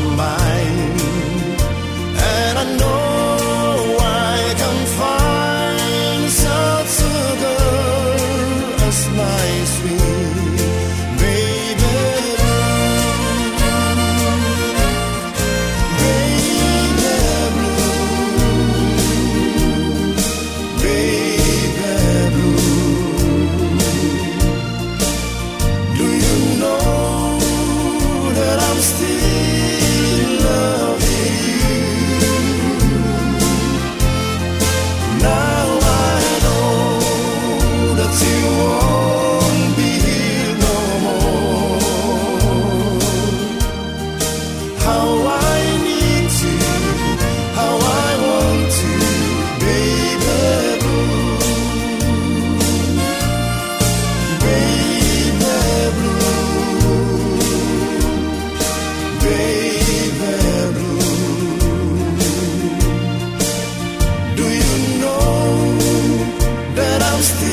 somebody just